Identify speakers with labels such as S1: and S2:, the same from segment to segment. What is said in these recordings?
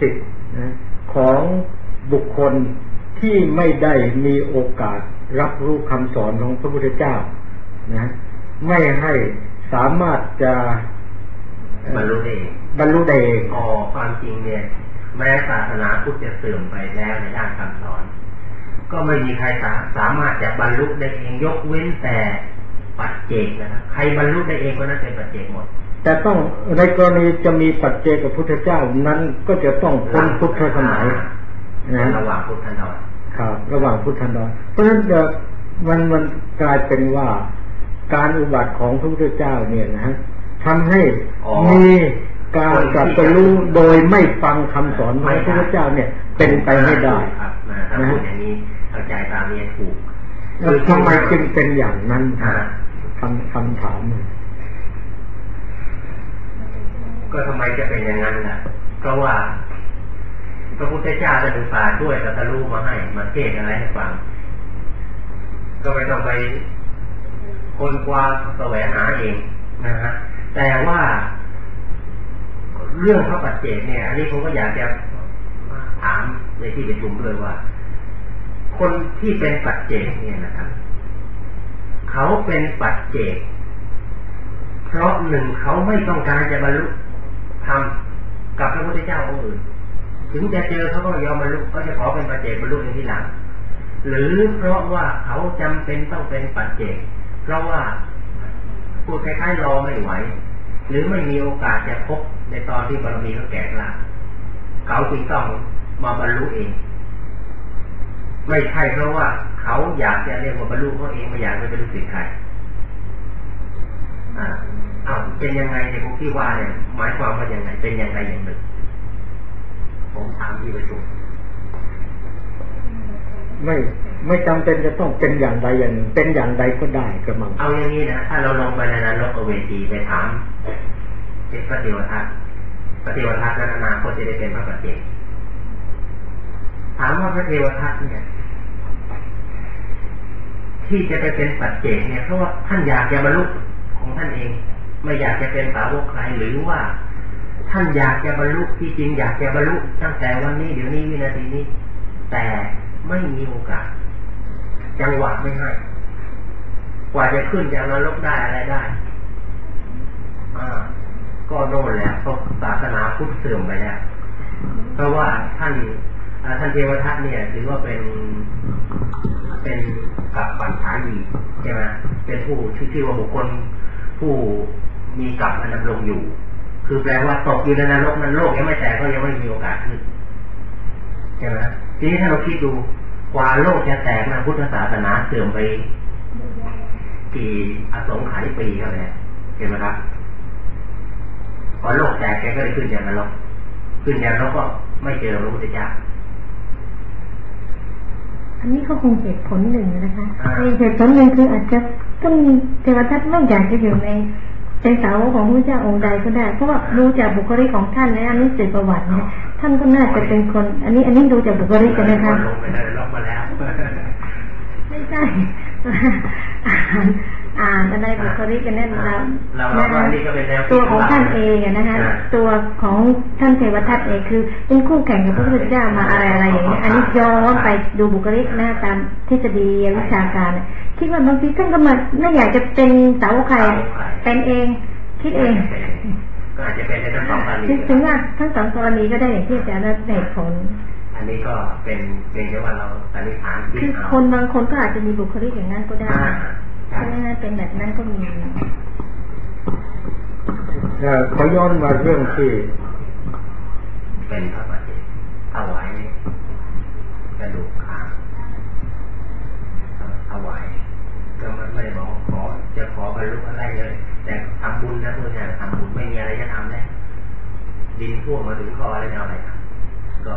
S1: สิทธิ์นะของบุคคลที่ไม่ได้มีโอกาสรับรู้คำสอนของพระพุทธเจ้านะไม่ให้สามารถจะ
S2: บรรลุเอง
S1: บรรลุเอง
S2: อ๋อความจริงเนี่ย แม้ศาสนาพุทธจะเสื่อมไปแล้วในด้านคำสอน ก็ไม่มีใครสาสามารถจะบรรลุได้เองยกเว้นแต่ปัจเจกนะครับใครบรรลุได้เองก็นั้นเป็นปัจเจกหมด
S1: แต่ต้องในกรณีจะมีปัจเจกกับพุทธเจ้านั้นก็จะต้องพ้นพุทธสมัย
S2: นะระหว่างพุทธันดร
S1: ครับ ระหว่างพุทธันดรเพราะฉะนั้นมันมันกลายเป็นว่าการอุบัติของพระพุทธเจ้าเนี่ยนะฮะทำให้มีการตรัสรู้โดยไม่ฟังคำสอนของพระพุทธเจ้าเนี่ยเป็นไปไม่ได้
S2: นะฮะอย่างนี้เข้าใจตามนี้ถูก
S1: คือทำไมจึงเป็นอย่างนั้นคำคำถาม
S2: ก็ทำไมจะเป็นอย่างนั้นล่ะเพราะว่าพระพุทธเจ้าจะดูป่าด้วยตรัสรู้มาให้มาเทศอะไรให้ฟัง ก็ไม่ต้องไปคนกว่าแสวงหาเองนะฮะแต่ว่าเรื่องพระปัจเจกเนี่ย อันนี้ผมก็อยากจะถามในที่ประชุมด้วยว่า คนที่เป็นปัจเจกเนี่ยนะครับเขาเป็นปัจเจก เพราะหนึ่งเขาไม่ต้องการจะบรรลุ ธรรมกับพระพุทธเจ้าองค์อื่น ถึงจะเจอเขาก็ยอมบรรลุก็จะขอเป็นปัจเจกบรรลุในที่หลัง หรือเพราะว่าเขาจำเป็นต้องเป็นปัจเจก เพราะว่าพูดคล้ายๆรอไม่ไหว หรือไม่มีโอกาสจะพบในตอนที่บารมีเขาแก่กล้าเขาจึงต้องมาบรรลุเอง ไม่ใช่เพราะว่าเขาอยากจะเรียกว่าบรรลุเขาเองไม่อยากจะเป็นลูกศิษย์ใครอ่า อ้าวเป็นยังไงในพวกที่ว่าเนี่ยหมายความว่ายังไง เป็นยังไงอย่างหนึ่งผมถามที่ประชุม
S1: ไม่ไม่จำเป็นจะต้องเป็นอย่างใดอย่างหนึ่งเป็นอย่างใดก็ได้กระมัง
S2: เอาอย่างนี้นะถ้าเราลงไปในนรกเวทีไปถามเจ็พระเทวทัตพระเทวทัตนั้นอนาคตจะได้เป็นพระปัจเจกถามว่าพระเทวทัตเนี่ย ที่จะไปเป็นปัจเจกเนี่ยเพราะว่าท่านอยากจะบรรลุของท่านเอง ไม่อยากจะเป็นสาวกใครหรือว่าท่านอยากจะบรรลุที่จริงอยากจะบรรลุตั้งแต่วันนี้เดี๋ยวนี้วินาทีนี้ แต่ไม่มีโอกาส จังหวะไม่ให้ กว่าจะขึ้นจากนรกได้อะไรได้ อ่า ก็โน่นแล้วเพราะศาสนาพุทธเสื่อมไปแล้วเพราะว่าท่านท่านเทวทัตเนี่ยถือว่าเป็นเป็นกับปัญหาดีใช่ไหมเป็นผู้ชื่อว่าบุคคลผู้ มีกับอันดำรงอยู่ คือแปลว่าตกอยู่ในนรกนั้นโลกยังไม่แตกก็ยังไม่มีโอกาสขึ้นใช่ไหมทีนี้ถ้าเราคิดดูกว่าโลกจะแตกนะพุทธศาสนาเสื่อมไปกี่อสงไขยปีแล้วเนี่ยเห็นไหมครับพอโลกแตกแกก็ได้ขึ้นอย่างนรกขึ้นอย่างนรกก็ไม่เจอพระพุทธเจ้า
S3: อันนี้ก็คงเหตุผลหนึ่งนะคะเหตุผลหนึ่งคืออาจจะต้องมีเทวทัตนอกจากจะอยู่ใน เป็นสาวของพระเจ้าองค์ใดก็ได้ เพราะว่าดูจากบุคลิกของท่านในอันนี้สืบประวัติเนี่ยท่านก็น่าจะเป็นคน อันนี้อันนี้ดูจากบุคลิกกันนะคะไม่ใช่อ่านอะไรบุคลิกกันแน่นแล้วตัวของท่านเองนะคะตัวของท่านเทวทัตเองคือเป็นคู่แข่งกับพระพุทธเจ้ามาอะไรอะไรอย่างนี้อันนี้ย้อนไปดูบุคลิกนะตามทฤษฎีวิชาการ คิดว่าบางทีท่านก็มาไม่อยากจะเป็นสาวใครเป็นเอง คิดเอง
S2: ก็อาจจะเป็นในทั้งสองกรณี
S3: ถึงว่าทั้งสองกรณีก็ได้อย่างที่อาจารย์ได้ผล
S2: อันนี้ก็เป็นเป็นแค่ว่าเราสันนิษฐาน
S3: คือคนบางคนก็อาจจะมีบุคลิกอย่างนั้นก็ได้ใช่ไหมเป็นแบบนั้นก็มี
S1: เขาย้อนมาเรื่องที่
S2: เป็นพระปฏิถวายกระดูกขาถวาย ก็มันไม่บอกขอจะขอบรรลุอะไรเลย แต่ทำบุญนะเพื่อนทำบุญไม่มีอะไรจะทำเลยดินท่วมมาถึงคออะไรเอาอะไรก็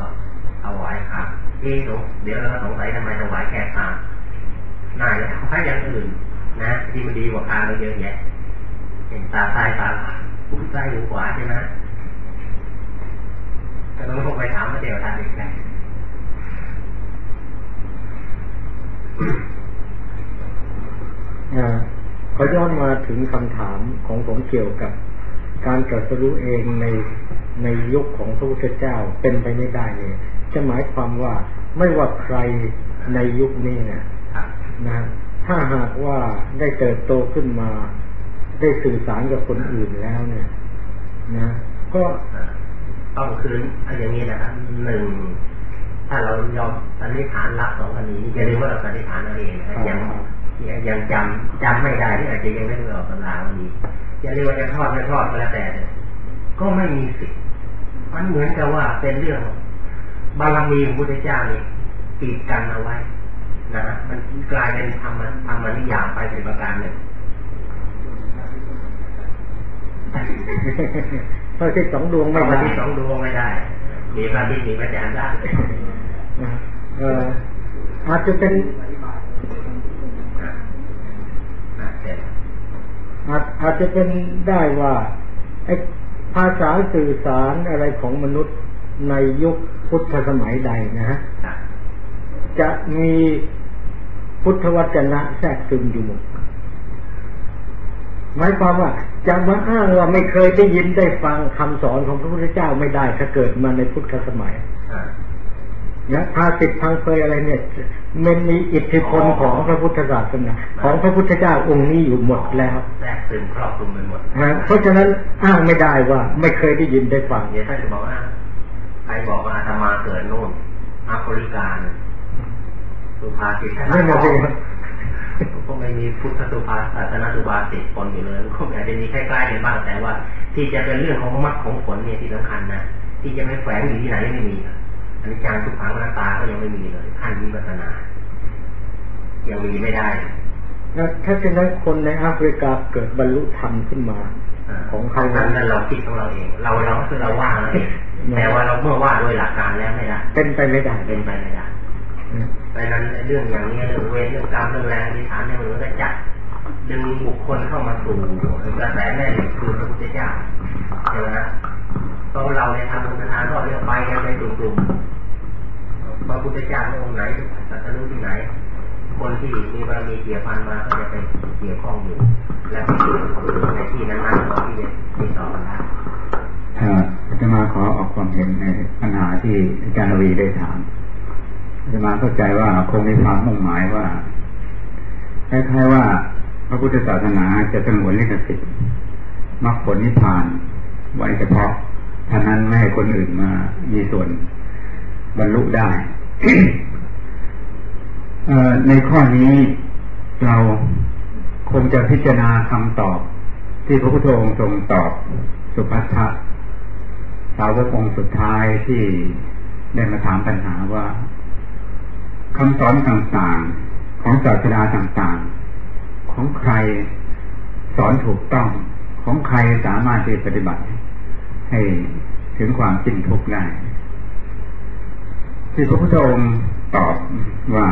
S2: ถวายขาเอ๊ะเดี๋ยวเราสงสัยทำไมถวายแค่ขาน่าจะทำให้อย่างอื่น นะที่มันดีกว่าคางเราเยอะแยะเห็นตาซ้ายตาขวาหูซ้ายหูขวาใช่ไหมแต่ต้องไปถามมาเดียวทันอีกแล้
S1: เขาย้อนมาถึงคำถามของผมเกี่ยวกับ การตรัสรู้เองในในยุคของพระพุทธเจ้าเป็นไปไม่ได้เนี่ยจะหมายความว่าไม่ว่าใครในยุคนี้เนี่ยนะถ้าหากว่าได้เติบโตขึ้นมา ได้สื่อสารกับคนอื่นแล้วเนี่ย นะ ก็
S2: ต้องคืนอย่างนี้นะครับหนึ่งถ้าเรายอมสันนิษฐานรับสองคนนี้จะเรียกว่าเราสันนิษฐานอะไรนะยัง ยังจำจำไม่ได้ที่อาจจะยังไม่ได้ออกตำราวันนี้จะเรียกว่าจะทอดไม่ทอดก็แล้วแต่ก็ไม่มีสิทธิ์มันเหมือนกับว่าเป็นเรื่อง บารมีของพุทธเจ้านี่ปิดกันเอาไว้นะมันกลายเป็นธรรมธรรมนิยามไปเป็นประการหนึ่ง
S1: พระที่สองดวงไม่
S2: ได้ที่สองดวงไม่ได้ มีพระที่มีพระจารย์ได้
S1: อาจจะเป็น อาจอาจจะเป็นได้ว่าภาษาสื่อสารอะไรของมนุษย์ในยุคพุทธสมัยใดนะฮะจะมีพุทธวจนะแทรกซึมอยู่หมดหมายความว่าจะมาอ้างว่าไม่เคยได้ยินได้ฟังคำสอนของพระพุทธเจ้าไม่ได้ถ้าเกิดมาในพุทธสมัย นะภาสิทธังเคยอะไรเนี่ย มันมีอิทธิพลของพระพุทธศาสนาของพระพุทธเจ้าองค์นี้อยู่หมดแล้ว
S2: แทรกซึมครอบคลุมไปหมด
S1: เพราะฉะนั้นอ้างไม่ได้ว่า ไม่เคยได้ยินได้ฟัง
S2: เนี่ยถ้าจะบอกว่าใครบอกว่าธรรมาเกิดโน่นอัฟริกาสุภาษิตไม่มาสิก็ไม่มีพุทธสุภาศาสนาสุภาษิตคนอยู่เลยก็อาจจะมีใกล้ๆกันบ้างแต่ว่า ที่จะเป็นเรื่องของมรรคของผลเนี่ยที่สำคัญนะที่จะไม่แฝงอยู่ที่ไหนไม่มี อันนี้จารทุกขังหน้าตาก็ยังไม่มีเลยขั้นวิปัสนา ยังมีไม่ได้
S1: ถ้าเช่นนั้นคนในแอฟริกาเกิดบรรลุธรรมขึ้นมา
S2: ของเขานั้นเราคิดของเราเอง เราเราคือเราว่าเองแต่ว่าเราเมื่อว่าโดยหลักการแล้วไม่ได้
S1: เป็นไปไม่ได้
S2: เป็นไปไม่ได้เพราะนั้นเรื่องอย่างนี้เรื่องเวรเรื่องกรรมเรื่องแรงที่ฐานเนี่ยมันก็จัดดึงบุคคลเข้ามาสู่กระแสแม่คือพระพุทธเจ้าใช่ไหมเพราะเราในทางบุญทานก็เรียกไปกันในกลุ่มๆ พระพุทธเจ้าองค์ไหนสัตรู้ที่ไหน คนที่มีบารมีเกี่ยวพันมาก็จะไปเกี่ยวข้องอยู่ และในที่นั้นๆตอนที่จะติดต่อกันได้
S4: จะมาขอออกความเห็นในปัญหาที่อาจารย์วีได้ถามจะมาเข้าใจว่าคงมีความมุ่งหมายว่าคล้ายๆว่าพระพุทธศาสนาจะสงวนลิขสิทธิ์มรรคผลนิพพานไว้เฉพาะท่านั้นไม่ให้คนอื่นมามีส่วน บรรลุได้ในข้อนี้เราคงจะพิจารณาคำตอบ ที่พระพุทธองค์ทรงตอบสุภัททะสาวกองสุดท้ายที่ได้มาถามปัญหาว่าคำสอนต่างๆ ของศาสนาต่างๆ ของใครสอนถูกต้องของใครสามารถที่ปฏิบัติ ให้ถึงความสิ้นทุกข์ได้ ที่พระพุทธองค์ตอบว่า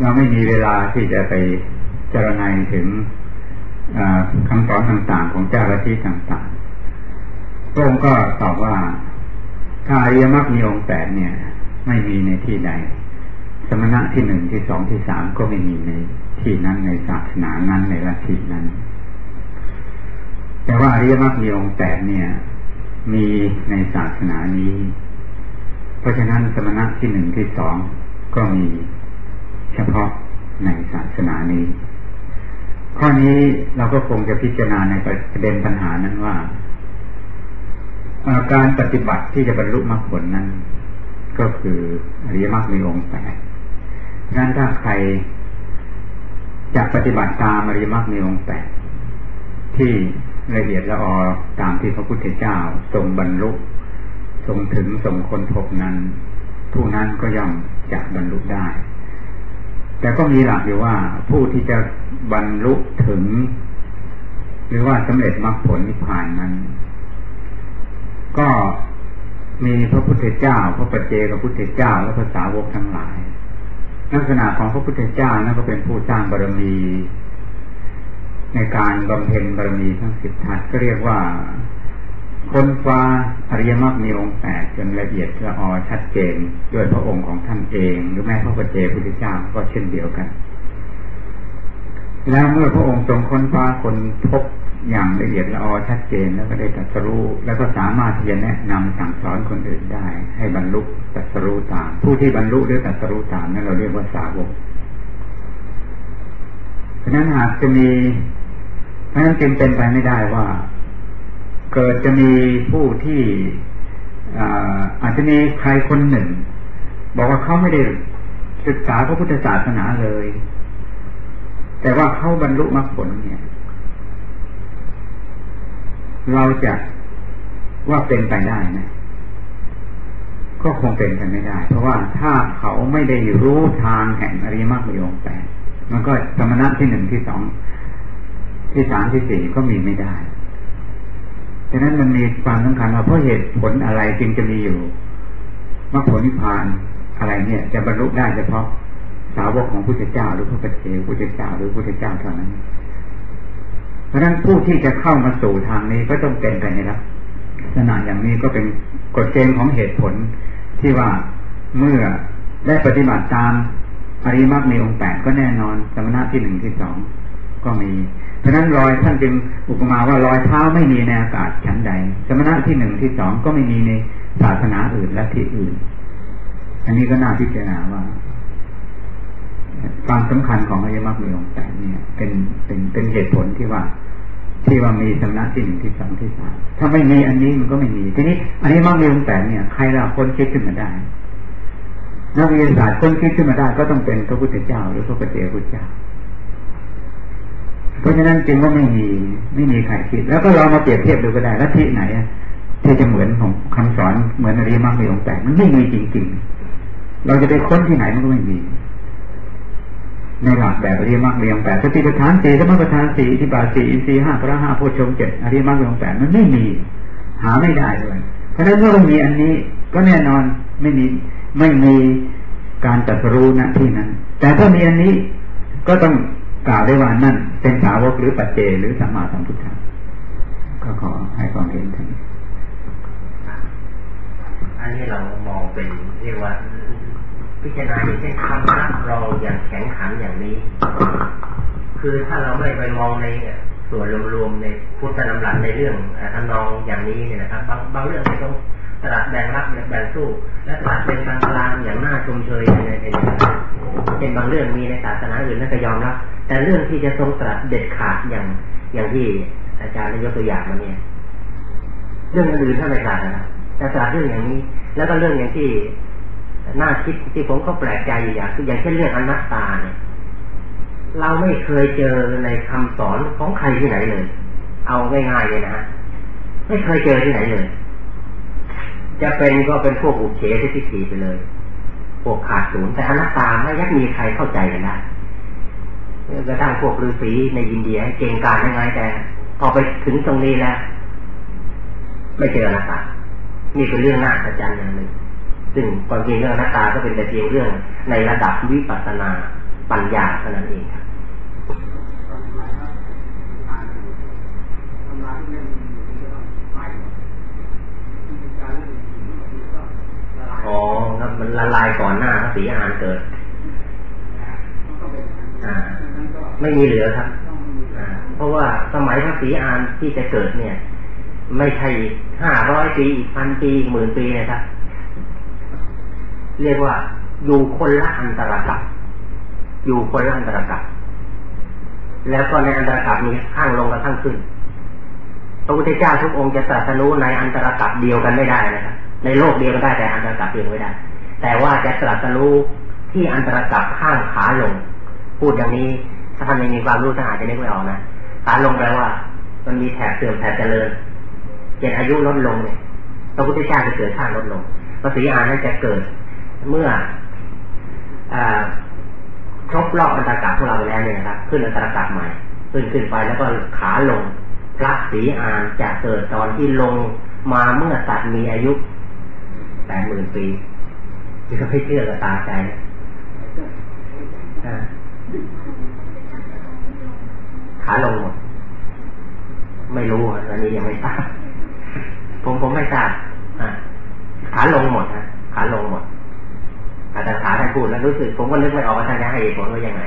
S4: เราไม่มีเวลาที่จะไปเจรณาถึงคำสอนต่างๆ ของเจ้าลัทธิต่างๆ พระองค์ก็ตอบว่าถ้าอริยมรรคมีองค์แปดเนี่ย ไม่มีในที่ใด สมณะที่หนึ่งที่สองที่สามก็ไม่มีในที่นั้นในศาสนานั้นในลัทธินั้น แต่ว่าอริยมรรคมีองค์แปดเนี่ย มีในศาสนานี้ ราะฉะนั้นสมณะที่หนึ่งที่สองก็มีเฉพาะในศาสนานี้ ข้อนี้เราก็คงจะพิจารณาในประเด็นปัญหานั้นว่า การปฏิบัติที่จะบรรลุมรรคผลนั้น ก็คืออริยมรรคมีองค์แปดนั้นถ้าใครจะปฏิบัติตามอริยมรรคมีองค์แปดที่ละเอียดละออตามที่พระพุทธเจ้าทรงบรรลุ ทรงถึงทรงคนพบนั้น ผู้นั้นก็ย่อมจะบรรลุได้ แต่ก็มีหลักอยู่ว่าผู้ที่จะบรรลุถึง หรือว่าสำเร็จมรรคผลนิพพานนั้น ก็มีพระพุทธเจ้า พระปัจเจกพระพุทธเจ้าและภาษาวกทั้งหลาย ลักษณะของพระพุทธเจ้านั่นก็เป็นผู้สร้างบารมี ในการบำเพ็ญบารมีทั้งสิบทัศก็เรียกว่า คนฟ้าอริยมรรคมีองค์แปดจนละเอียดละออชัดเจนด้วยพระองค์ของท่านเอง หรือแม้พระปัจเจพุทธเจ้าก็เช่นเดียวกัน แล้วเมื่อพระองค์ทรงค้นฟ้าคนพบอย่างละเอียดละออชัดเจนแล้วก็ได้ตรัสรู้แล้วก็สามารถที่จะแนะนำสั่งสอนคนอื่นได้ ให้บรรลุตรัสรู้ตาม ผู้ที่บรรลุหรือตรัสรู้ตามนั้นเราเรียกว่าสาวกเพราะนั้นหากจะมีเพราะนั้นจึงเป็นไปไม่ได้ว่า เกิดจะมีผู้ที่อาจจะมีใครคนหนึ่ง บอกว่าเขาไม่ได้ศึกษาพระพุทธศาสนาเลย แต่ว่าเขาบรรลุมรรคผลเนี่ย เราจะว่าเป็นไปได้ไหมก็คงเป็นไปไม่ได้ เพราะว่าถ้าเขาไม่ได้รู้ทางแห่งอริยมรรคมีองแปดมันก็สมณะที่หนึ่งที่สองที่สามที่สี่ก็มีไม่ได้ ฉะนั้นมันมีความสำคัญว่าเพราะเหตุผลอะไรจึงจะมีอยู่มรรคผลนิพพานอะไรเนี่ย จะบรรลุได้เฉพาะสาวกของพุทธเจ้าหรือพระปฏิเสธพุทธเจ้าหรือพุทธเจ้าเท่านั้น เพราะฉะนั้นผู้ที่จะเข้ามาสู่ทางนี้ก็ต้องเป็นไปในลักษณะอย่างนี้ก็เป็นกฎเกณฑ์ของเหตุผลที่ว่าเมื่อได้ปฏิบัติตามอริมักมีองค์แปดก็แน่นอนสมณะที่หนึ่งที่สองก็มี เพราะนั้นรอยท่านจึงอุปมาว่ารอยเท้าไม่มีในอากาศชั้นใด สมณะที่หนึ่งที่สองก็ไม่มีในศาสนาอื่นและที่อื่น อันนี้ก็น่าพิจารณาว่า ความสำคัญของอริยมรรคมีองค์แปดเนี่ย เป็นเป็นเป็นเหตุผลที่ว่า ที่ว่ามีสำนักที่หนึ่งที่สองที่สามถ้าไม่มีอันนี้มันก็ไม่มี ทีนี้อันนี้มรรคมีองค์แปดเนี่ยใครเราคนคิดขึ้นมาได้นักวิทยาศาสตร์คนคิดขึ้นมาได้ก็ต้องเป็นพระพุทธเจ้าหรือพระปฏิเจพุทธเจ้า เพราะฉะนั้นจึงว่าไม่มีไม่มีใครคิด แล้วก็เรามาเปรียบเทียบดูก็ได้แล้วที่ไหนที่จะเหมือนของคำสอนเหมือนอริยมรรคมีองค์แปดมันไม่มีจริง ๆ เราจะไปค้นที่ไหนมันก็ไม่มีในหลักแบบอริยมรรคมีองค์แปดสติปัฏฐานสี่สมปัฏฐานสี่ที่บาสี่อินทรีย์ห้าพระห้าโพชฌงเจ็ดอริยมรรคมีองค์แปดมันไม่มี หาไม่ได้เลยเพราะฉะนั้นเมื่อม่มีอันนี้ก็แน่นอนไม่มีไม่มีการตรัสรู้ณที่นั้น แต่ถ้ามีอันนี้ก็ต้อง กล่าวได้ว่านั่น เป็นสาวกหรือปัจเจหรือสัมมาสัมพุทธะก็ขอให้ความเห็นทั้ง
S2: อันนี้เรามองเป็นเรียกว่าพิจารณาอย่างเช่นคำรับรองอย่างแข็งขันอย่างนี้ คือถ้าเราไม่ไปมองในส่วนรวมๆในพุทธนำหลักในเรื่องทำนองอย่างนี้เนี่ยนะครับ บางบางเรื่องไม่ต้อง ตรัสแบ่งรับแบ่งสู้ และตรัสเป็นกลางกลางอย่างน่าชมเชยในในเป็นบางเรื่องมีในศาสนาอื่นนั่นก็ยอมรับ แต่เรื่องที่จะทรงตรัสเด็ดขาดอย่างอย่างที่อาจารย์ได้ยกตัวอย่างมาเนี่ยเรื่องอื่นถ้าไม่ตรัสนะแต่ตรัสเรื่องอย่างนี้ แล้วก็เรื่องอย่างที่น่าคิดที่ผมก็แปลกใจอยู่อย่างคืออย่างเช่นเรื่องอนัตตาเนี่ยเราไม่เคยเจอในคำสอนของใครที่ไหนเลย เอาง่ายๆเลยนะฮะไม่เคยเจอที่ไหนเลย จะเป็นก็เป็นพวกอุเฉททิฏฐิไปเลย พวกขาดศูนย์แต่อนัตตาไม่ยักมีใครเข้าใจกันได้กระทั่งพวกฤาษีในอินเดียเก่งกาจยังไงแต่พอไปถึงตรงนี้แล้วไม่เจออนัตตานี่เป็นเรื่องน่าอัศจรรย์อย่างหนึ่งซึ่งความจริงเรื่องอนัตตาก็เป็นแต่เพียงเรื่องในระดับวิปัสสนาปัญญาเท่านั้นเองครับอ๋อครับ มันละลายก่อนหน้าพระศรีอานเกิดไม่มีเหลือครับเพราะว่าสมัยพระศรีอานที่จะเกิดเนี่ย ไม่ใช่ห้าร้อยปีอีกพันปีหมื่นปีนะครับ เรียกว่าอยู่คนละอันตรกับอยู่คนละอันตรกับแล้วก็ในอันตรกับนี้ข้างลงกับข้างขึ้นพระพุทธเจ้าทุกองค์จะตรัสรู้ในอันตรกับเดียวกันไม่ได้นะครับในโลกเดียวกันได้แต่อันตรกับเดียวไม่ได้ แต่ว่าจะตรัสรู้ที่อันตรกับข้างขาลง พูดอย่างนี้ถ้าท่านไม่มีความรู้ท่านอาจจะนึกไม่ออกนะขาลงแปลว่า มันมีแถบเสื่อมแถบเจริญเจ็ดอายุลดลงเนี่ยพระพุทธเจ้าจะเกิดข้างลดลงพระศรีอานนั้นจะเกิดเมื่ออครบรอบอันตรกาศของเราไปแล้วเนี่ยนะครับขึ้นอันตรกาศใหม่ขึ้นขึ้นไปแล้วก็ขาลงพระศรีอานจะเกิดตอนที่ลงมาเมื่อสัตว์มีอายุแปดหมื่นปี ที่เขาไม่เชื่อกับตาใจขาลงหมด ไม่รู้อันนี้ยังไม่ทราบผมผมไม่ทราบขาลงหมดฮะขาลงหมดอาจารย์ขาท่านพูดแล้วรู้สึก ผมก็นึกไม่ออกว่าท่านจะให้เหตุผลว่ายังไง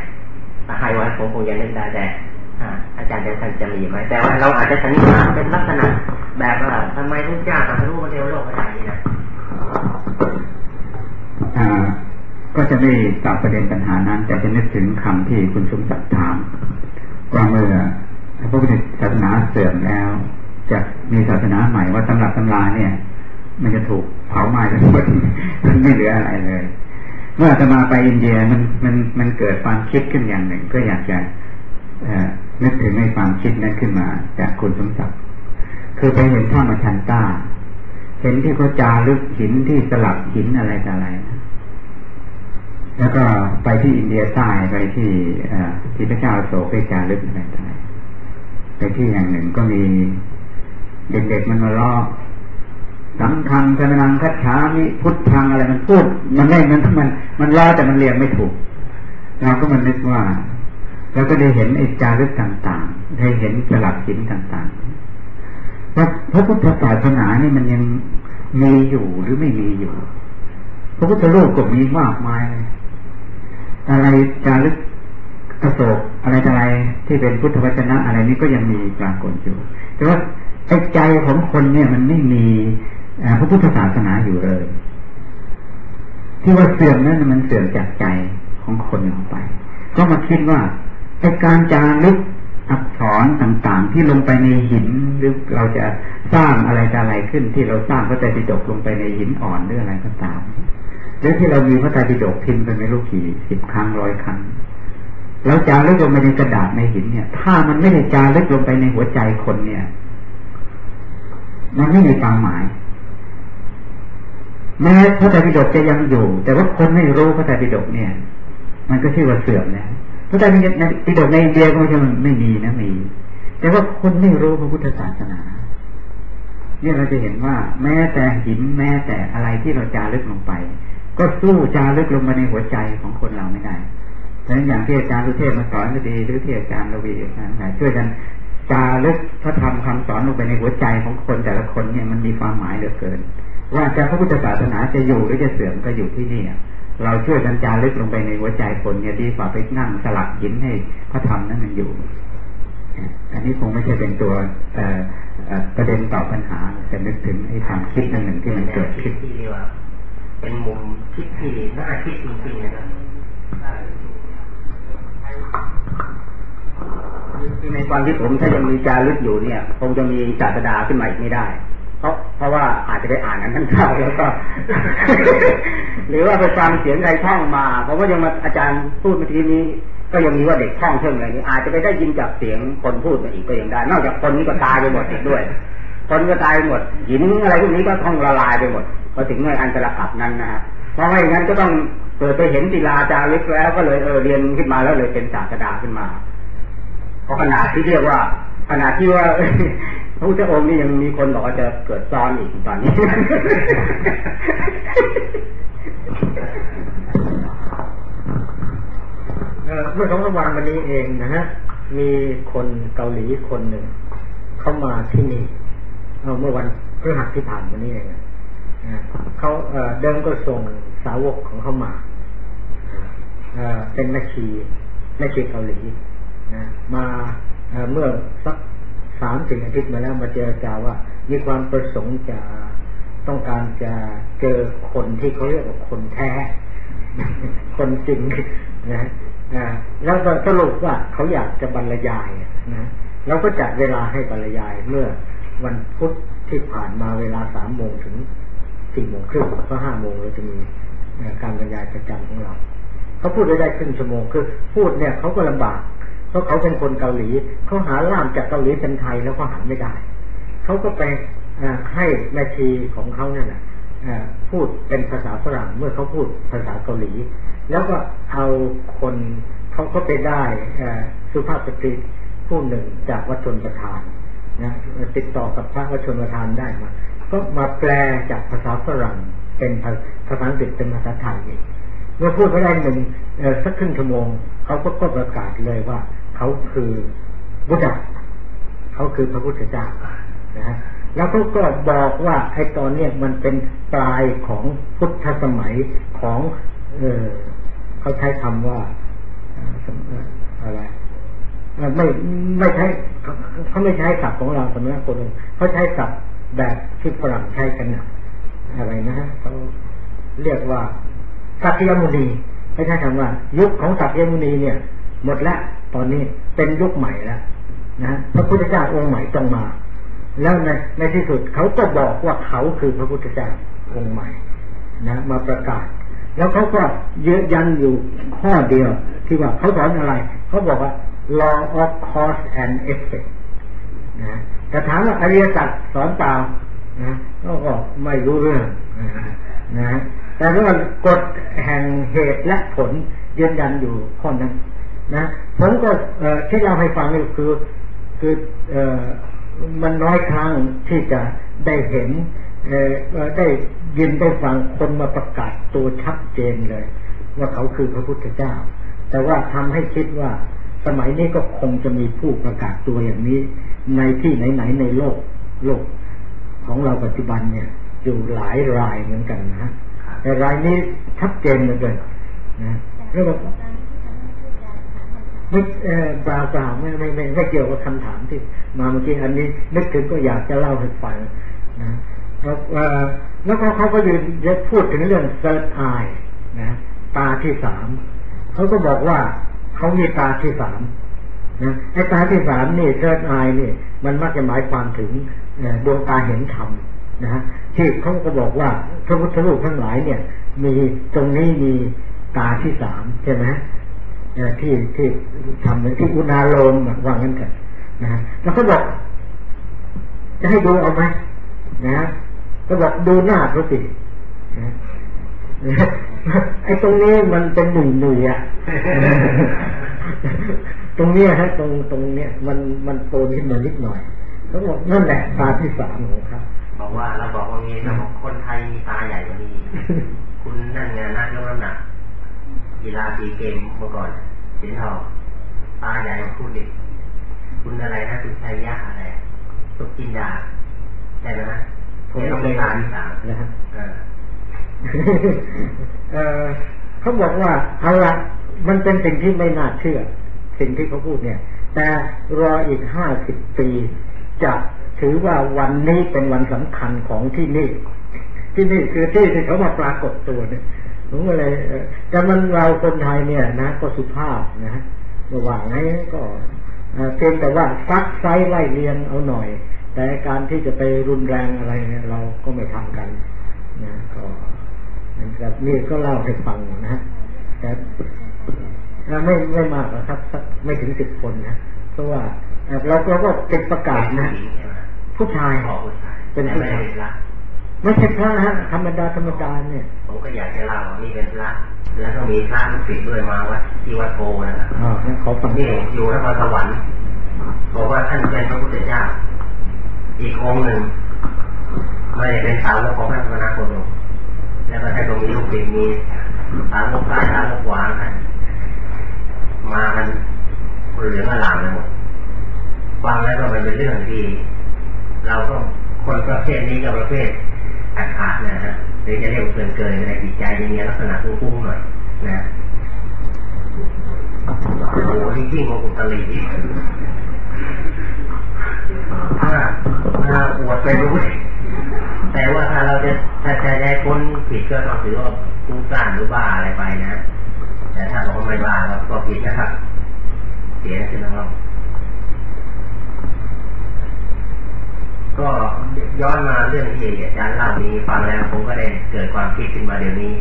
S2: ถ้าให้ไว้ผมคงจะนึกได้แต่อาจารย์ท่านจะมีไหมแต่ว่าเราอาจจะสันนิษฐานเป็นลักษณะแบบว่าทำไมพระเจ้าตรัสรู้มาเทวโลกได้นี่นะ
S4: ก็ จะไม่ตอบประเด็นปัญหานั้น แต่จะนึกถึงคำที่คุณสมศักดิ์ถามว่าเมื่อพระพุทธศาสนาเสื่อมแล้ว จะมีศาสนาใหม่ว่าตำรับตำราเนี่ย มันจะถูกเผาไหม้ไปหมดมันไม่เหลืออะไรเลย เมื่อจะมาไปอินเดียมันมันมันเกิดความคิดขึ้นอย่างหนึ่ง ก็อยากจะนึกถึงในความคิดนั้นขึ้นมา จากคุณสมศักดิ์คือไปเห็นท่ามาชันต้าเห็นที่เขาจารึกหินที่สลักหินอะไรต่ออะไร แล้วก็ไปที่อินเดียใต้ไปที่ที่พระเจ้าโศกไปจารึกอะไรต่ออะไปที่แห่งหนึ่งก็มีเด็กๆมันมาล้อสังฆังสนังคัจฉามิพุทธังอะไรมันพูด มันไม่มันมัน มันล้อแต่มันเรียงไม่ถูกเราก็มันนึกว่าเราก็ได้เห็นไอ้จารึกต่างๆ ได้เห็นสลักหินต่างๆว่าพระพุทธศาสนานี่มันยังมีอยู่หรือไม่มีอยู่ พระพุทธรูปก็มีมากมาย อะไรจารึกกระโศกอะไรอะไรที่เป็นพุทธวจนะอะไรนี้ก็ยังมีปรากฏอยู่ แต่ว่าไอ้ใจของคนเนี่ยมันไม่มีพระพุทธศาสนาอยู่เลย ที่ว่าเสื่อมนั้นมันเสื่อมจากใจของคนลงไป ก็มาคิดว่าไอ้การจารึกอักษรต่างๆ ที่ลงไปในหินหรือเราจะสร้างอะไรอะไรขึ้นที่เราสร้างพระไตรปิฎกลงไปในหินอ่อนหรืออะไรก็ตาม หรือที่เรามีพระไตรปิฎกพิมพ์ไปไม่รู้กี่สิบครั้งร้อยครั้งแล้วจารึกลงไปในกระดาษในหินเนี่ย ถ้ามันไม่ได้จารึกลงไปในหัวใจคนเนี่ย มันไม่มีความหมายแม้พระไตรปิฎกจะยังอยู่ แต่ว่าคนไม่รู้พระไตรปิฎกเนี่ย มันก็ชื่อว่าเสื่อมแล้วพระไตรปิฎกในอินเดียก็ไม่ใช่ไม่มีนะมี แต่ว่าคนไม่รู้พระพุทธศาสนาเนี่ยเราจะเห็นว่า แม้แต่หินแม้แต่อะไรที่เราจารึกลงไป ก็สู้จารึกลงมาในหัวใจของคนเราไม่ได้ดังนั้นอย่างที่อาจารย์สุเทพมาสอนก็ดีหรือที่อาจารย์ระวีนะช่วยกันจารึกพระธรรมคำสอนลงไปในหัวใจของคนแต่ละคนเนี่ยมันมีความหมายเหลือเกิน ว่าจะพระพุทธศาสนาจะอยู่หรือจะเสื่อมก็อยู่ที่นี่เราช่วยกันจารึกลงไปในหัวใจคนเนี่ยดีกว่าไปนั่งสลักหินให้พระธรรมนั้นมันอยู่ อันนี้คงไม่ใช่เป็นตัวประเด็นตอบปัญหาแต่นึกถึงไอ้ความคิดนั่นหนึ่งที่มันเกิดขึ้น
S2: เป็นมุมคิดที่น่าคิดจริงๆนะครับ
S1: ในความคิดผมถ้ายังมีจารึกอยู่เนี่ย คงจะมีศาสดาขึ้นมาอีกไม่ได้ เพราะเพราะว่าอาจจะได้อ่านนั้นทั้งเข้าแล้วก็ หรือว่าไปฟังเสียงใครท่องมา เพราะว่ายังมาอาจารย์พูดเมื่อกี้นี้ ก็ยังมีว่าเด็กท่องเชิงอะไรนี้ อาจจะไปได้ยินจากเสียงคนพูดมาอีกก็ยังได้ นอกจากคนนี้ก็ตายไปหมดอีกด้วย คนก็ตายหมดหินอะไรพวกนี้ก็ท่องละลายไปหมด พอถึงในอันตรกับนั้นนะฮะเพราะไม่อย่างนั้นก็ต้องเปิดไปเห็นศิลาจารึกแล้ว ก็เลยเออเรียนขึ้นมาแล้วเลยเป็นศาสดาขึ้นมาเพราะขนาดที่เรียกว่าขนาดที่ว่าพระพุทธองค์นี่ยังมีคนบอกว่าจะเกิดซ้อนอีกตอนนี้เมื่อสองวันวันนี้เองนะฮะ มีคนเกาหลีคนหนึ่งเข้ามาที่นี่เมื่อวันพฤหัสที่ผ่านมานี้เอง เขาเดิมก็ส่งสาวกของเขามาเป็นแม่ชีแม่ชีเกาหลีมาเมื่อสักสามถึงอาทิตย์มาแล้วมาเจอจาว่า มีความประสงค์จะต้องการจะเจอคนที่เขาเรียกว่าคนแท้ คนจริงนะแล้วสรุปว่าเขาอยากจะบรรยายนะเราก็จัดเวลาให้บรรยายเมื่อวันพุธที่ผ่านมาเวลาสามโมงถึง สี่โมงครึ่งก็ห้าโมงเราจะมีการบรรยายประจำของเราเขาพูดได้ได้ครึ่งชั่วโมงคือ พูดเนี่ยเขาก็ลำบาก เพราะเขาเป็นคนเกาหลีเขาหาล่ามจากเกาหลีเป็นไทยแล้วก็หาไม่ได้เขาก็ไปให้แม่ชีของเขาเนี่ยนะพูดเป็นภาษาฝรั่งเมื่อเขาพูดภาษาเกาหลี แล้วก็เอาคนเขาก็ไปได้สุภาพสตรีผู้หนึ่งจากวัชชนประธานนะติดต่อกับพระวัชชนประธานได้มา ก็มาแปลจากภาษาฝรั่งเป็นภาษาอังกฤษเป็นภาษาไทยเมื่อพูดไปได้หนึ่งสักครึ่งชั่วโมงเขาก็ประกาศเลยว่า เขาคือบุตรเขาคือพระพุทธเจ้านะฮะแล้วเขาก็บอกว่าไอ้ตอนเนี้ยมันเป็นปลายของพุทธสมัยของเออเขาใช้คำว่าอะไรไม่ไม่ใช้เขาไม่ใช้ศัพท์ของเราสมัยโคดมเขาใช้ศัพท์ แบบที่ฝรั่งใช้กันนะอะไรนะเขาเรียกว่าสักยมุนีไม่ใช่คำว่า ยุคของสักยมุนีเนี่ย หมดแล้วตอนนี้เป็นยุคใหม่แล้วนะพระพุทธเจ้าองค์ใหม่ต้องมา แล้วในในที่สุดเขาก็บอกว่าเขาคือพระพุทธเจ้าองค์ใหม่ นะ มาประกาศ แล้วเขาก็ยืนยันอยู่ข้อเดียว ที่ว่าเขาสอนอะไร เขาบอกว่า law of cause and effect นะ แต่ถามว่าอริยสัจสอนเปล่านะก็ไม่รู้เรื่องนะแต่ว่ากฎแห่งเหตุและผลยืนยันอยู่ข้อนั้นนะผมก็ที่เราให้ฟังนี่คือคืออมันน้อยครั้งที่จะได้เห็นได้ยินได้ฟังคนมาประกาศตัวชัดเจนเลย ว่าเขาคือพระพุทธเจ้า แต่ว่าทำให้คิดว่า สมัยนี้ก็คงจะมีผู้ประกาศตัวอย่างนี้ ในที่ไหนๆในโลกโลก ของเราปัจจุบันเนี่ย อยู่หลายรายเหมือนกันนะแต่รายนี้ชัดเจนเหลือเกินนะเรื่องไม่เออเปล่าเปล่าไม่ไม่ไม่ไม่เกี่ยวกับคำถามที่ มาเมื่อกี้อันนี้นึกถึงก็อยากจะเล่าให้ฟังนะแล้วแล้วก็เขาก็จะพูดถึงเรื่องเซิร์ชไอนะตาที่สามเขาก็บอกว่า เขามีตาที่สามนะไอ้ตาที่สามนี่เซิร์ชไอนี่ มันมักจะหมายความถึงดวงตาเห็นธรรมนะฮะที่เขาก็บอกว่าพระพุทธรูปทั้งหลายเนี่ย มีตรงนี้มีตาที่สามใช่ไหมที่ที่ทำที่อุณาโลมว่างั้นกันนะแล้วเขาบอก จะให้ดูเอาไหมนะก็บอกดูหน้าเขาสิ ไอ้ตรงนี้มันเป็นหนุ่ยหนุ่ยอะตรงเนี้ยฮะตรงตรงเนี้ยมันมันโตนิดมานิดหน่อยเขาบอกนั่นแหละตาที่สามของเขา
S2: บอกว่าเราบอกว่างี้เราบอกคนไทยมีตาใหญ่กว่านี้ คุณนั่นไงนักยกน้ำหนักกีฬาตีเกมเมื่อก่อนสีทองตาใหญ่คุณดิคุณอะไรนะคุณชัยยะอะไรสุกินดาใช่ไหมนะผมต้องไปตาที่สามนะฮะ
S1: เขาบอกว่าเอาละมันเป็นสิ่งที่ไม่น่าเชื่อ สิ่งที่เขาพูดเนี่ย แต่รออีกห้าสิบปี จะถือว่าวันนี้เป็นวันสำคัญของที่นี่ ที่นี่คือที่ที่เขามาปรากฏตัวเนี่ยผมก็เลยแต่มันเราคนไทยเนี่ยนะ ก็สุภาพนะระหว่างนี้ก็เพียงแต่ว่าซักไซไล่เรียนเอาหน่อย แต่การที่จะไปรุนแรงอะไรเนี่ยเราก็ไม่ทำกันนะก็ แบบนี้ก็เล่าให้ฟังนะแต่ไม่ไม่มากนะครับสักไม่ถึงสิบคนนะเพราะว่าเราเราก็เป็นประกาศนะ ผู้ชายเป็นผู้ชายไม่ใช่พระฮะธรรมดาธรรมดาเนี่ย
S2: ผมก็อยากจะเล่านี่เป็นพระแล้วก็มีพระลูกศิษย์ด้วยมาวัดที่วัดโพนะครับอ๋อ
S1: เขาฟัง
S2: นี่อยู่นครสวรรค์บอกว่าท่านเป็นพระพุทธเจ้าอีกองค์หนึ่งไม่ได้เป็นสาวกของพระสมณโคดม แล้วก็ท่านก็มีลูกศิษย์มีสาวกซ้ายสาวกขวานะมากันเหลืองอลามไปหมดฟังแล้วก็มันเป็นเรื่องที่ เราก็คนประเภทนี้กับประเภทขาดขาดนะฮะหรือจะเรียกเกินเกินในจิตใจอย่างเงี้ยลักษณะฟุ้งๆหน่อยนะโอ้โหนี่ยิ่งกว่าอุตริถ้าถ้าอวดไปรู้ แต่ว่าถ้าเราจะถ้าจะได้พ้นผิดก็ต้องถือว่าฟุ้งซ่านหรือบ้าอะไรไปนะ แต่ถ้าบอกว่าไม่บ้าก็ผิดนะครับ เสียใช่ไหมครับก็ย้อนมาเรื่องที่อาจารย์เล่านี้ฟังแล้วผมก็ได้เกิดความคิดขึ้นมาเดี๋ยวนี้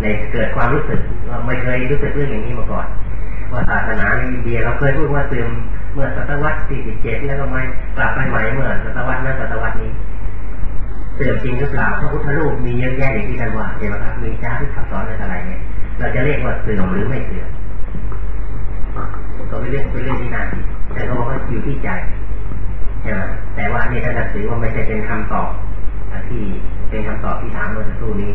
S2: ในเกิดความรู้สึกว่าไม่เคยรู้สึกเรื่องอย่างนี้มาก่อน ว่าศาสนาในอินเดียเราเคยพูดว่าเสื่อมเมื่อศตวรรษที่สิบเจ็ดแล้วก็ไม่กลับไปใหม่เมื่อศตวรรษนั้นศตวรรษนี้ เสื่อมจริงหรือเปล่าพระพุทธรูปมีเยอะแยะอย่างที่ท่านว่าใช่ไหมครับมีจ้ารึกทับซ้อนอะไรเนี่ยเราจะเรียกว่าเสื่อมหรือไม่เสื่อมก็เป็นเรื่องเป็นเรื่องที่น่าแต่ก็ว่าอยู่ที่ใจใช่ไหมแต่ว่านี่ท่านถือว่าไม่ใช่เป็นคำตอบที่เป็นคำตอบที่ถามเมื่อสักครู่นี้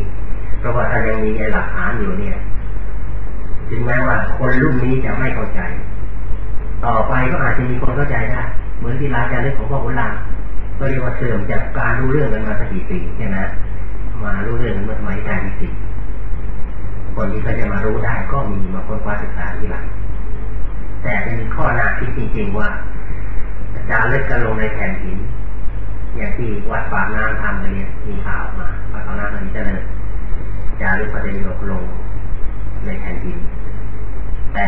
S2: เพราะว่าถ้ายังมีหลักฐานอยู่เนี่ยถึงแม้ว่าคนรุ่นนี้จะไม่เข้าใจ ต่อไปก็อาจจะมีคนเข้าใจได้เหมือนที่ราจารึกของพ่อขุนราม ก็เรียกว่าเสื่อมจากการรู้เรื่องกันมาสักกี่ปีใช่ไหมมารู้เรื่องเมื่อสมัยใจที่สิคนที่เขาจะมารู้ได้ก็มีมาคนคว้าศึกษาที่หลัง แต่เป็นข้อหน้าที่จริงๆว่าอาจารึกกันลงในแผ่นหิน อย่างที่วัดปากน้ำทำกันเนี่ยมีข่าวมาวัดปากน้ำมันเจริญจารึกพระเดชลกลงในแผ่นหิน แต่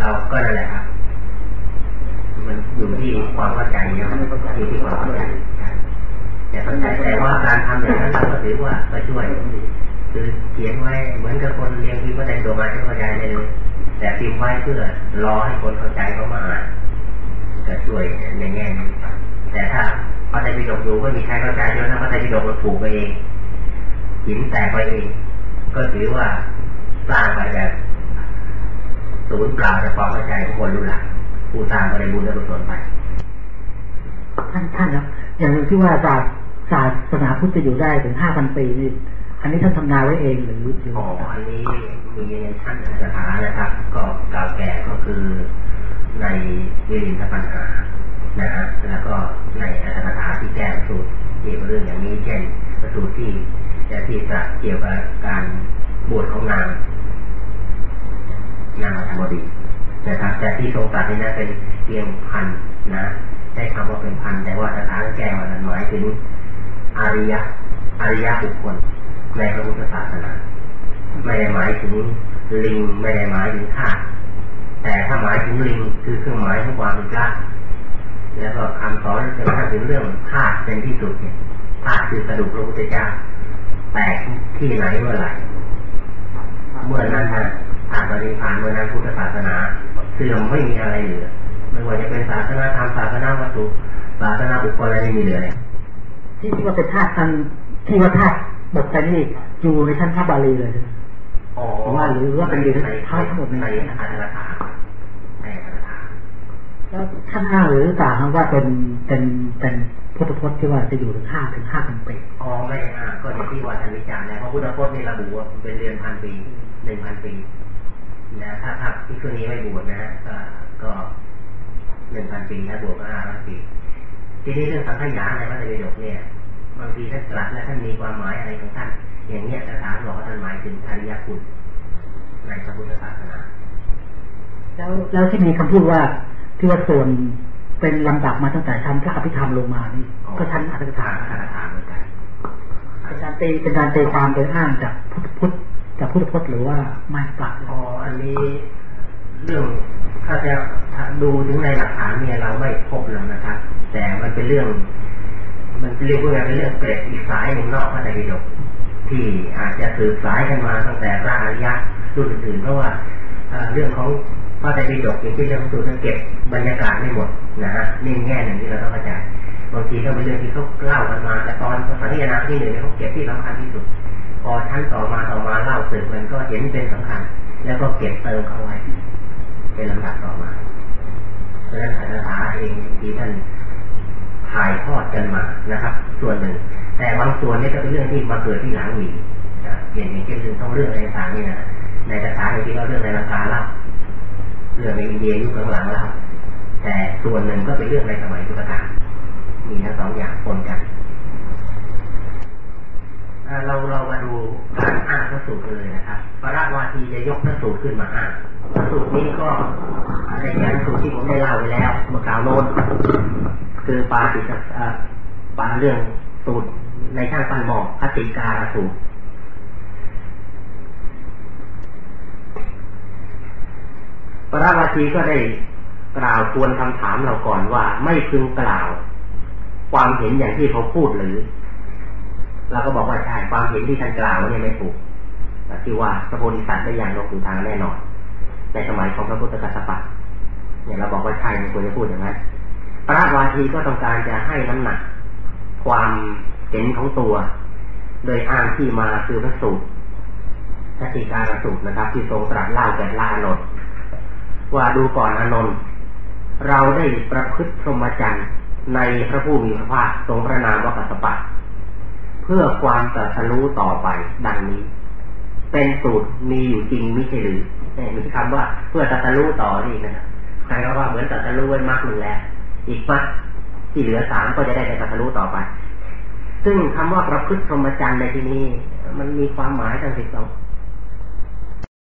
S2: เราก็นั่นแหละครับมันอยู่ที่ ความเข้าใจเนี่ยอยู่ที่ความเข้าใจแต่เข้าใจแต่ว่าการทำอย่างนั้นเราก็ถือว่าก็ช่วย คือเขียนไว้เหมือนกับคนเรียนพิมพ์ว่าในตัวมาจะเข้าใจเลยแต่พิมพ์ไว้เพื่อรอให้คนเข้าใจเขามาอ่านจะช่วยในแง่นี้แต่ถ้าพระไตรปิฎกอยู่ก็มีใครเข้าใจด้วยถ้าพระไตรปิฎกมันถูกไปเองหินแตกไปเองก็ถือว่าสร้างไปแบบศูนย์เปล่าจากความเข้าใจของคนรู้หลักผู้สร้างก็ได้บุญและกุศลไป
S1: ท่านท่านครับอย่างที่ว่าศาสศาสนาพุทธจะอยู่ได้ถึงห้าพันปีนี่อันนี้ท่านทำนาไว้เองหรืออ๋
S2: ออันนี้มีในชั้นอัตถกถานะครับ ก็เก่าแก่ก็คือในวิรินทปัญหานะฮะแล้วก็ในอัตถกถาที่แก้สูตรเกี่ยวกับเรื่องอย่างนี้เช่นสูตรที่จะที่จะเกี่ยวกับการบวชของนางนางธรรมดีนะครับแต่ที่ทรงตัดนี่นะเป็นเพียงพันนะ ช้คำว่าเป็นพันแต่ว่าสถานแก้วนั้นหมายถึงอริยะอริยะบุคคลในพระพุทธศาสนาไม่ได้หมายถึงลิงไม่ได้หมายถึงธาตุแต่ถ้าหมายถึงลิงคือเครื่องหมายของความเป็นพระแล้วก็คำสอนจะพูดถึงเรื่องธาตุเป็นที่สุดเนี่ยธาตุคือกระดูกพระพุทธเจ้าแตกที่ไหนเมื่อไหร่เมื่อนั้นนะธาตุปฏิพานเมื่อนั้นพุทธศาสนาเสื่อมไม่มีอะไรเหลือ ไม่ว่าจะเป็นศาสนาธรรมศาสนาวัตถุศาสนาบุคคลอะไรไม่มีเหลือเลย
S1: ที่ที่ว่าเป็นธาตุท่านที่ว่าธาตุบทแต่นี่อยู่ในชั้นพระบาลีเลยใช่ไหม
S2: อ๋อ
S1: ผมว่าหรือว่าเป็นเรียนท้ายทั้งหมดใน
S2: ในอัตถกถาในอัตถกถา
S1: แล้วท่านอ้างหรือต่างว่าเป็นเป็นเป็นพุทธพจน์ที่ว่าจะอยู่ถึงห้าถึงห้าพันปี
S2: อ๋อไม่ได้อ่านก็อย่างที่ว่าท่านวิจารณ์แล้วเพราะพุทธพจน์นี่ระบุว่าเป็นเรือนพันปีหนึ่งพันปีนะถ้าถ้าพิกษุณีไม่บวชนะฮะก็ก็ หนึ่งพันปีถ้าบวชก็ห้าพันปีทีนี้เรื่องสังขยาในพระไตรปิฎกเนี่ยบางทีท่านตรัสและท่านมีความหมายอะไรของท่าน อย่างเนี้ยสถานบอกว่าท่านหมายถึงอริยคุณในพระพุทธศาสนา
S1: แล้วแล้วที่มีคำพูดว่าที่ว่าส่วนเป็นลำดับมาตั้งแต่ชั้นพระอภิธรรมลงมานี่ ก็ชั้นอัตถกถา
S2: อัตถกถาเหมือนกัน
S1: เป็นการตีเป็นการตีความโดยอ้างจากพุทธพุทธจากพุทธพจน์หรือว่าไม่ปลัก
S2: อ๋ออันนี้เรื่อง ถ้าจะดูถึงในหลักฐานเนี่ยเราไม่พบแล้วนะครับ แต่มันเป็นเรื่อง มันเรียกว่าเป็นเรื่องเกร็ดอีกสายหนึ่งนอกพระไตรปิฎกที่อาจจะสืบสายกันมาตั้งแต่ระอริยะรุ่นอื่นๆเพราะว่าเรื่องของพระไตรปิฎกอย่างที่เรื่องสูตรเก็บบรรยากาศไม่หมดนะฮะนี่แง่หนึ่งที่เราต้องเข้าใจบางทีก็เป็นเรื่องที่เขาเล่ากันมา แต่ตอนสันนิษฐานที่หนึ่งเขาเก็บที่สำคัญที่สุดพอชั้นต่อมาต่อมาเล่าสืบมันก็เห็นเป็นสำคัญ แล้วก็เก็บเติมเข้าไว้ เป็นลำดับต่อมาเพราะฉะนั้นาเองที่ท่านถ่ายทอดกันมานะครับ ส่วนหนึ่ง แต่บางส่วนนี่ก็เป็นเรื่องที่มาเกิดที่หลังอีกนะอย่างเช่นเรื่องต้องเรื่องอะไรต่างนี่นะในคาถาบางทีก็เรื่องในราคาเล่าเรื่องในอินเดียยุคหลังเล่าแต่ส่วนหนึ่งก็เป็นเรื่องในสมัยพุทธกาลมีทั้งสองอย่างปนกัน เราเรามาดูการอ่านพระสูตรเลยนะครับปราวาทีจะยกพระสูตรขึ้นมาอ่านพระสูตรนี้ก็ในการสูตรที่ผมได้เล่าไว้แล้วเมื่อกล่าวโน้นคือปาติกอ่าปาเรื่องสูตรในช่างปันหม้อพติการสูตรปราวาทีก็ได้กล่าวทวนคำถามเราก่อนว่าไม่พึงกล่าว ความเห็นอย่างที่เขาพูดหรือ เราก็บอกว่าใช่ความเห็นที่ท่านกล่าวเนี่ยไม่ถูกที่ว่าพระโพธิสัตว์ได้อย่างลงสู่ทางแน่นอน ในสมัยของพระพุทธกัสสปะเนี่ยเราบอกว่าใช่ไม่ควรจะพูดอย่างนั้นพระวาทีก็ต้องการจะให้น้ำหนัก ความเห็นของตัว โดยอ้างที่มาคือพระสูตรพระติการสูตรนะครับ ที่ทรงตรัสเล่าแก่ลานนท์ว่าดูก่อนอานนท์เราได้ประพฤติพรหมจรรย์ในพระผู้มีพระภาคทรงพระนามว่ากัสสปะ พื่อความตรัสรู้ต่อไปดังนี้ เป็นสูตรมีอยู่จริงไม่ใช่หรือมีคำว่าเพื่อตรัสรู้ต่อนี่นะครับใครก็ว่าเหมือนตรัสรู้ไว้มากหนึ่งแล้วอีกมากที่เหลือสามก็จะได้ในตรัสรู้ต่อไป ซึ่งคำว่าประพฤติพรหมจรรย์ในที่นี้มันมีความหมายตั้งสิบสอง